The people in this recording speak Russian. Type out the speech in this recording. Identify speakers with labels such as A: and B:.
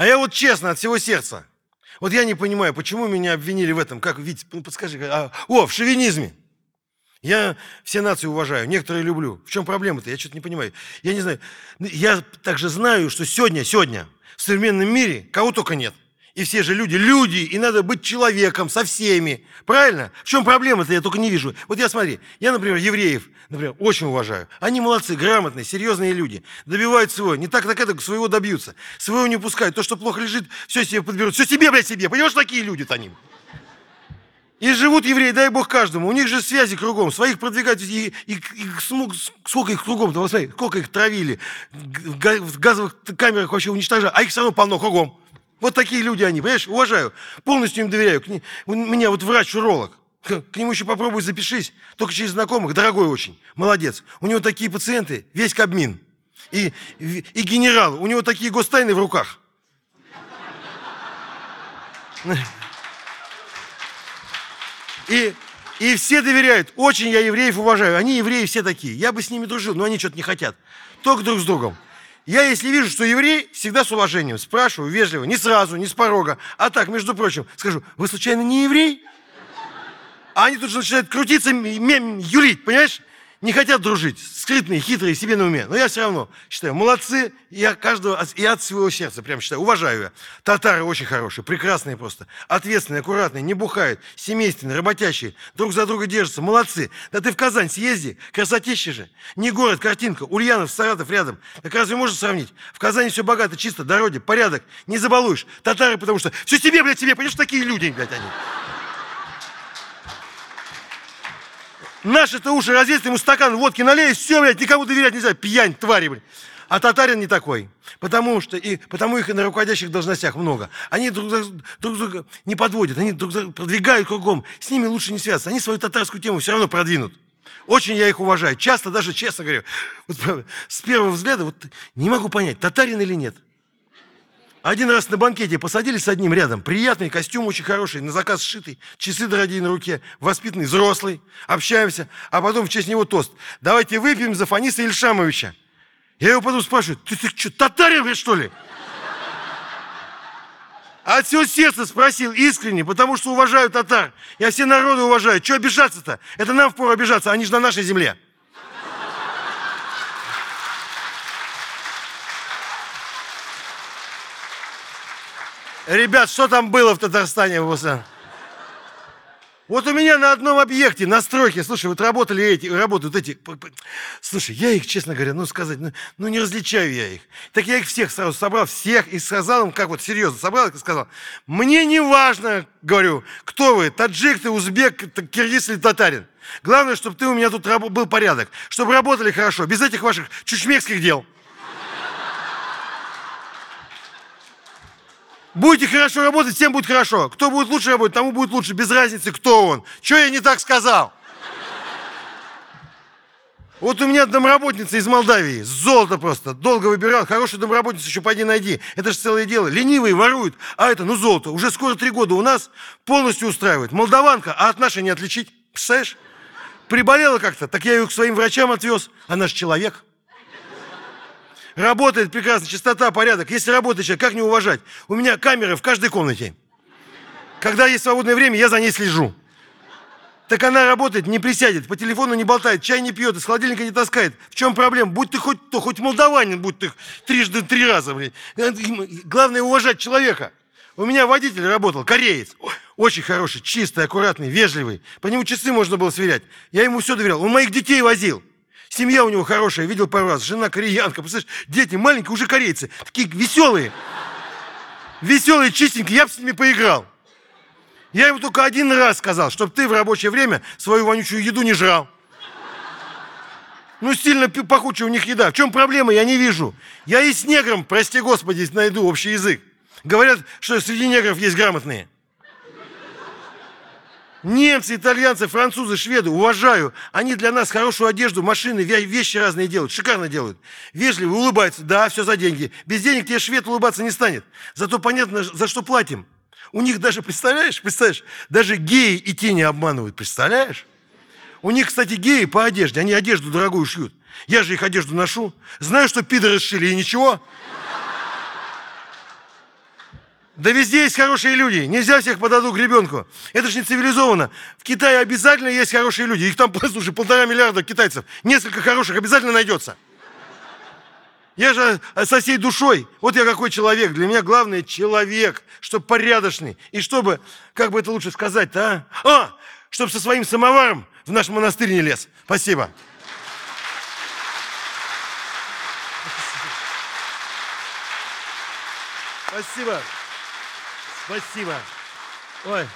A: А я вот честно, от всего сердца. Вот я не понимаю, почему меня обвинили в этом. Как, Витя, ну подскажи. А, о, в шовинизме. Я все нации уважаю, некоторые люблю. В чем проблема-то? Я что-то не понимаю. Я не знаю. Я также знаю, что сегодня, сегодня в современном мире кого только нет. И все же люди, люди, и надо быть человеком со всеми. Правильно? В чем проблема-то, я только не вижу. Вот я смотри, я, например, евреев, например, очень уважаю. Они молодцы, грамотные, серьезные люди. Добивают своего. Не так, так это, своего добьются. Своего не пускают. То, что плохо лежит, все себе подберут. Все себе, блядь, себе. Понимаешь, такие люди-то они. И живут евреи, дай Бог каждому. У них же связи кругом. Своих продвигают. И, и, и сколько их кругом, вот смотри, сколько их травили. В газовых камерах вообще уничтожают. А их все равно полно кругом. Вот такие люди они, понимаешь? Уважаю. Полностью им доверяю. У меня вот врач-уролог. К нему еще попробуй запишись. Только через знакомых. Дорогой очень. Молодец. У него такие пациенты. Весь Кабмин. И, и генерал. У него такие гостайны в руках. И, и все доверяют. Очень я евреев уважаю. Они евреи все такие. Я бы с ними дружил, но они что-то не хотят. Только друг с другом. Я, если вижу, что еврей, всегда с уважением спрашиваю, вежливо, не сразу, не с порога, а так, между прочим, скажу, вы случайно не еврей? А они тут же начинают крутиться, юлить, понимаешь? Не хотят дружить, скрытные, хитрые, себе на уме. Но я все равно считаю, молодцы, я каждого, и от своего сердца прям считаю, уважаю я. Татары очень хорошие, прекрасные просто, ответственные, аккуратные, не бухают, семейственные, работящие, друг за друга держатся, молодцы. Да ты в Казань съезди, красотища же. Не город, картинка, Ульянов, Саратов рядом. Так разве можно сравнить? В Казани все богато, чисто, дороги, порядок, не забалуешь. Татары, потому что все себе, блядь, себе, понимаешь, такие люди, блядь, они. Наши-то уши разъесть, ему стакан водки налей, все, блядь, никому доверять нельзя, пьянь, твари, блядь. А татарин не такой. Потому что и потому их и на руководящих должностях много. Они друг, друг друга не подводят, они друг друга продвигают кругом. С ними лучше не связаться. Они свою татарскую тему все равно продвинут. Очень я их уважаю. Часто даже, честно говорю, вот, с первого взгляда вот, не могу понять, татарин или нет. Один раз на банкете посадили с одним рядом. Приятный, костюм очень хороший, на заказ сшитый, часы дорогие на руке, воспитанный, взрослый. Общаемся, а потом в честь него тост. Давайте выпьем за Фаниса Ильшамовича. Я его потом спрашиваю, ты, ты что, татарин, блядь, что ли? От всего сердца спросил искренне, потому что уважаю татар. Я все народы уважаю. Чего обижаться-то? Это нам впору обижаться, они же на нашей земле. Ребят, что там было в Татарстане? Вот у меня на одном объекте, на стройке, слушай, вот работали эти, работают эти. Слушай, я их, честно говоря, ну сказать, ну, ну не различаю я их. Так я их всех сразу собрал, всех, и сказал им, как вот серьезно собрал, и сказал, мне не важно, говорю, кто вы, таджик ты, узбек, киргиз или татарин. Главное, чтобы ты у меня тут был порядок, чтобы работали хорошо, без этих ваших чучмекских дел. Будете хорошо работать, всем будет хорошо. Кто будет лучше работать, тому будет лучше. Без разницы, кто он. Что я не так сказал? Вот у меня домработница из Молдавии, золото просто, долго выбирал, хорошую домработницу еще пойди найди. Это же целое дело. Ленивые воруют, а это, ну золото, уже скоро три года у нас полностью устраивает. Молдаванка, а от нашей не отличить. Представляешь? Приболела как-то, так я ее к своим врачам отвез. Она же человек. Работает прекрасно, чистота, порядок. Если работает человек, как не уважать? У меня камеры в каждой комнате. Когда есть свободное время, я за ней слежу. Так она работает, не присядет, по телефону не болтает, чай не пьет, из холодильника не таскает. В чем проблема? Будь ты хоть то, хоть молдаванин, будь ты трижды три раза. Блин. Главное уважать человека. У меня водитель работал, кореец. Очень хороший, чистый, аккуратный, вежливый. По нему часы можно было сверять. Я ему все доверял. Он моих детей возил. Семья у него хорошая, видел пару раз. Жена кореянка, представляешь, дети маленькие, уже корейцы. Такие веселые. Веселые, чистенькие, я бы с ними поиграл. Я ему только один раз сказал, чтобы ты в рабочее время свою вонючую еду не жрал. Ну, сильно пахучая у них еда. В чем проблема, я не вижу. Я и с негром, прости господи, найду общий язык. Говорят, что среди негров есть грамотные. Немцы, итальянцы, французы, шведы, уважаю. Они для нас хорошую одежду, машины, вещи разные делают, шикарно делают. Вежливо, улыбаются. Да, все за деньги. Без денег тебе швед улыбаться не станет. Зато понятно, за что платим. У них даже, представляешь, представляешь, даже геи и тени обманывают, представляешь? У них, кстати, геи по одежде, они одежду дорогую шьют. Я же их одежду ношу. Знаю, что пидоры сшили, и ничего. Да везде есть хорошие люди. Нельзя всех подадут к ребенку. Это же не цивилизованно. В Китае обязательно есть хорошие люди. Их там, слушай, полтора миллиарда китайцев. Несколько хороших обязательно найдется. Я же со всей душой. Вот я какой человек. Для меня главное человек, чтобы порядочный. И чтобы, как бы это лучше сказать-то, а? А, чтобы со своим самоваром в наш монастырь не лез. Спасибо. Спасибо. Спасибо. Ой,